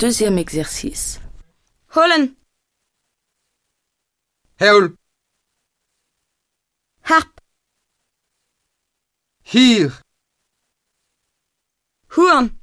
Deuxième exercice. Holen. Heul. Harp. hier, Hoorn.